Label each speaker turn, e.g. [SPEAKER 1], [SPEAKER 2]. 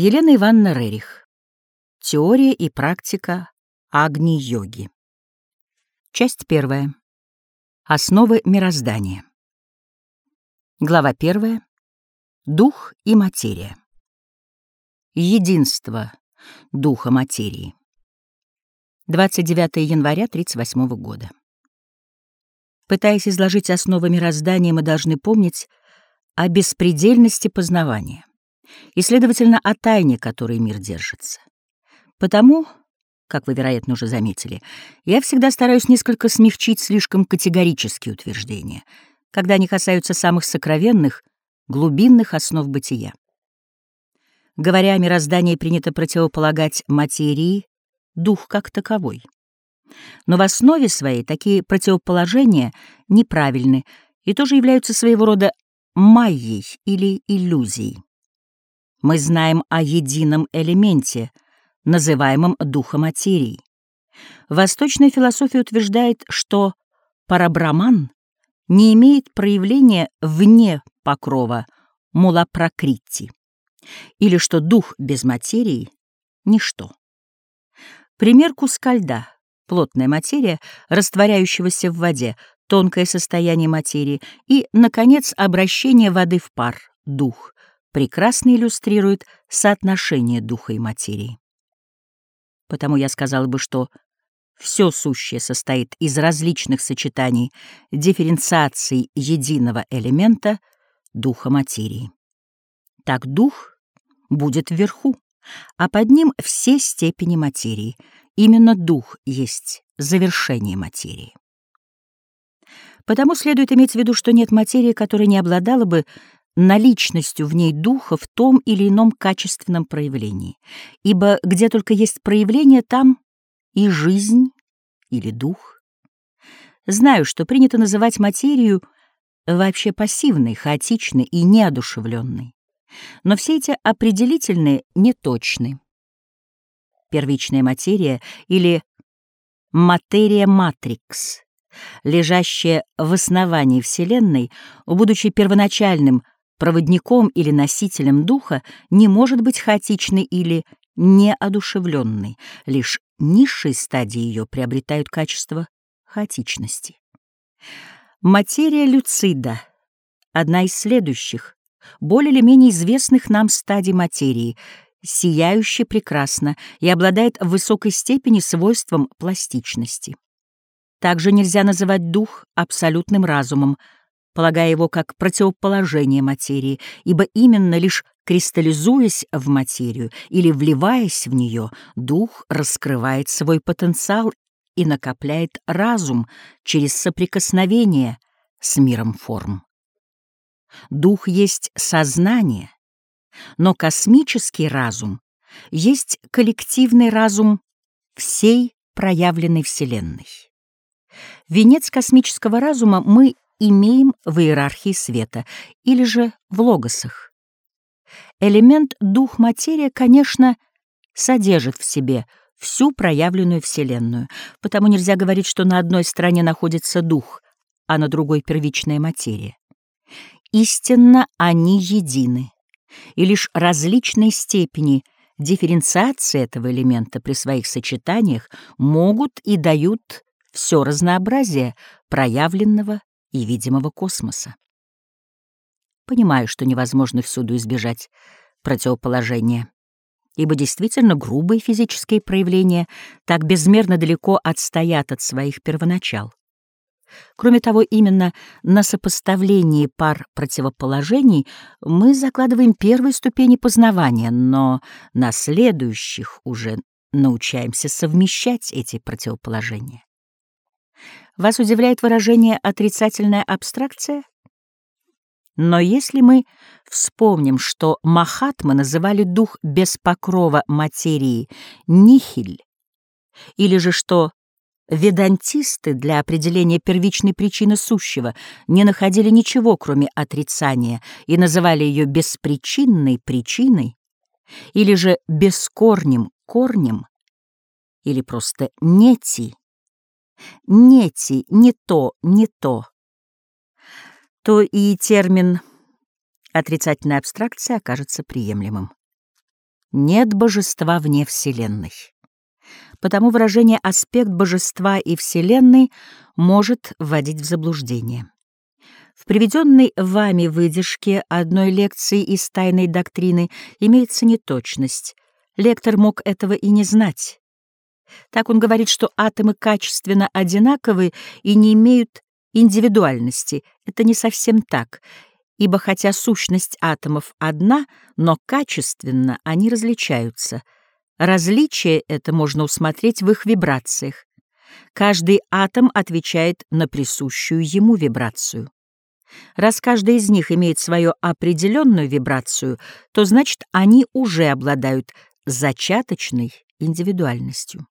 [SPEAKER 1] Елена Ивановна Рерих. Теория и практика Агни-йоги. Часть первая. Основы мироздания. Глава первая. Дух и материя. Единство духа материи. 29 января 1938 года. Пытаясь изложить основы мироздания, мы должны помнить о беспредельности познавания и, следовательно, о тайне, которой мир держится. Потому, как вы, вероятно, уже заметили, я всегда стараюсь несколько смягчить слишком категорические утверждения, когда они касаются самых сокровенных, глубинных основ бытия. Говоря о мироздании, принято противополагать материи дух как таковой. Но в основе своей такие противоположения неправильны и тоже являются своего рода майей или иллюзией. Мы знаем о едином элементе, называемом духом материи. Восточная философия утверждает, что парабраман не имеет проявления вне покрова мулапракрити, или что дух без материи — ничто. Пример куска льда — плотная материя, растворяющегося в воде, тонкое состояние материи и, наконец, обращение воды в пар, дух, прекрасно иллюстрирует соотношение духа и материи. Потому я сказал бы, что все сущее состоит из различных сочетаний дифференциаций единого элемента духа материи. Так дух будет вверху, а под ним все степени материи. Именно дух есть завершение материи. Потому следует иметь в виду, что нет материи, которая не обладала бы наличностью в ней духа в том или ином качественном проявлении, ибо где только есть проявление, там и жизнь или дух. Знаю, что принято называть материю вообще пассивной, хаотичной и неодушевленной, но все эти определительные неточны. Первичная материя или материя-матрикс, лежащая в основании Вселенной, будучи первоначальным проводником или носителем духа не может быть хаотичной или неодушевленной, лишь низшие стадии ее приобретают качество хаотичности. Материя люцида — одна из следующих, более или менее известных нам стадий материи, сияющая прекрасно и обладает в высокой степени свойством пластичности. Также нельзя называть дух абсолютным разумом — полагая его как противоположение материи, ибо именно лишь кристаллизуясь в материю или вливаясь в нее, дух раскрывает свой потенциал и накопляет разум через соприкосновение с миром форм. Дух есть сознание, но космический разум есть коллективный разум всей проявленной Вселенной. Венец космического разума мы имеем в иерархии света или же в логосах. Элемент дух-материя, конечно, содержит в себе всю проявленную Вселенную, потому нельзя говорить, что на одной стороне находится дух, а на другой — первичная материя. Истинно они едины, и лишь различные степени дифференциации этого элемента при своих сочетаниях могут и дают все разнообразие проявленного и видимого космоса. Понимаю, что невозможно всюду избежать противоположения, ибо действительно грубые физические проявления так безмерно далеко отстоят от своих первоначал. Кроме того, именно на сопоставлении пар противоположений мы закладываем первые ступени познавания, но на следующих уже научаемся совмещать эти противоположения. Вас удивляет выражение «отрицательная абстракция»? Но если мы вспомним, что Махатмы называли дух без покрова материи нихиль, или же что ведантисты для определения первичной причины сущего не находили ничего, кроме отрицания, и называли ее беспричинной причиной, или же бескорнем корнем, или просто нети, нети, не то, не то, то и термин отрицательная абстракция окажется приемлемым. нет божества вне Вселенной. Потому выражение «аспект божества и Вселенной» может вводить в заблуждение. В приведенной вами выдержке одной лекции из тайной доктрины имеется неточность. Лектор мог этого и не знать. Так он говорит, что атомы качественно одинаковы и не имеют индивидуальности. Это не совсем так, ибо хотя сущность атомов одна, но качественно они различаются. Различие это можно усмотреть в их вибрациях. Каждый атом отвечает на присущую ему вибрацию. Раз каждый из них имеет свою определенную вибрацию, то значит они уже обладают зачаточной индивидуальностью.